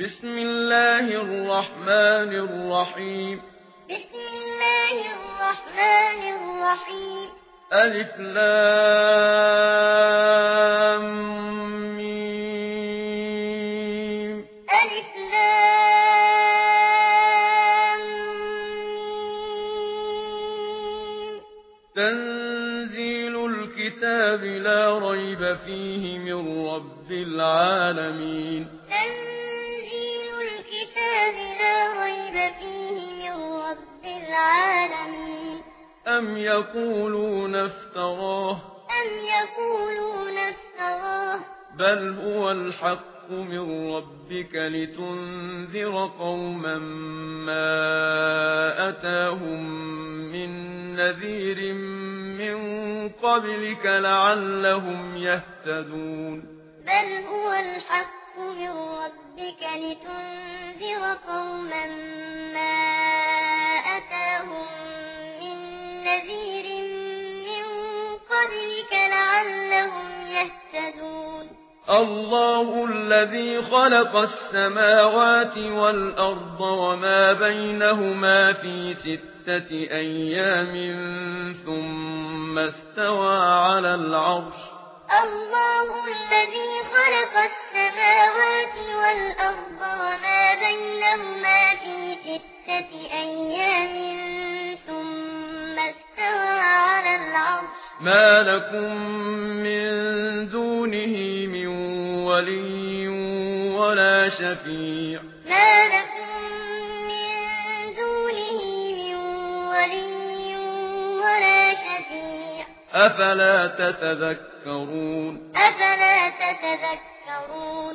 بسم الله الرحمن الرحيم بسم الله الرحمن الرحيم ألف لام ميم ألف لام ميم الكتاب لا ريب فيه من رب العالمين تنزيل العالمين. أم يقولون افتراه؟ أم يقولون افتراه؟ بل هو الحق من ربك لتنذر قوما ما أتاهم من نذير من قبلك لعلهم يهتدون. بل هو الحق من ربك لتنذر قوما الله الذي خلق السماوات والأرض وما بينهما في ستة أيام ثم استوى على العرش الله الذي خلق السماوات والأرض وما بينهما في ستة أيام ثم استوى على العرش ما لكم من دون دونه من ولي ولا شفيع. ما لكم من دونه من ولي ولا شفيع. أفلا تتذكرون؟ أفلا تتذكرون؟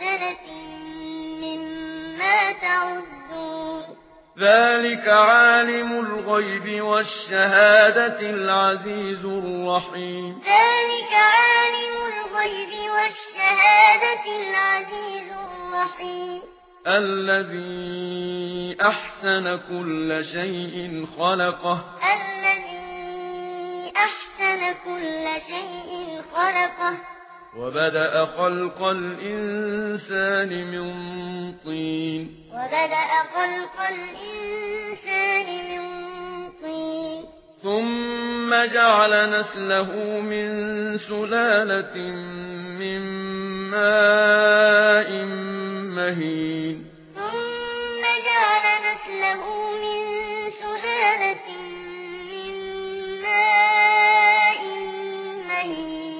سَنَةٍ مما تعدون. ذلك عالم الغيب والشهادة العزيز الرحيم. ذلك عالم الغيب والشهادة العزيز الرحيم. الذي أحسن كل شيء خلقه. الذي أحسن كل شيء خلقه. وبدأ خلق الإنسان من طين. وبدأ خلق الإنسان من طين. ثم جعل نسله من سلالة من ماء مهين. ثم جعل نسله من سلالة من ماء مهين.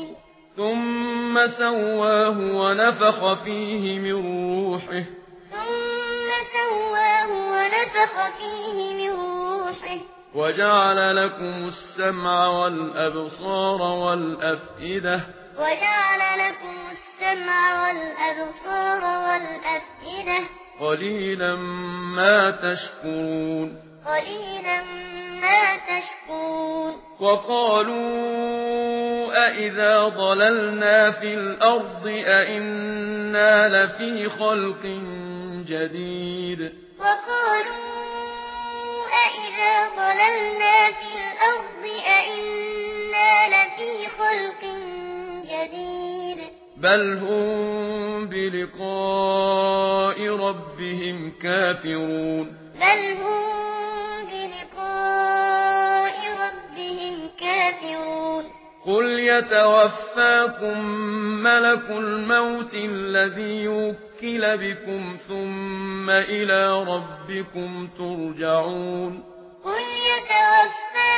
ثم سواه ونفخ فيه من روحه. ثم سواه ونفخ فيه من روحه. وجعل لكم السمع والأبصار والأفئدة. وجعل لكم السمع والأبصار والأفئدة. قليلا ما تشكرون. قليلا ما وما وقالوا أئذا ضللنا في الأرض أئنا لفي خلق جديد. وقالوا أئذا ضللنا في الأرض أئنا لفي خلق جديد. بل هم بلقاء ربهم كافرون. بل هم قل يتوفاكم ملك الموت الذي يوكل بكم ثم إلى ربكم ترجعون قل يتوفاكم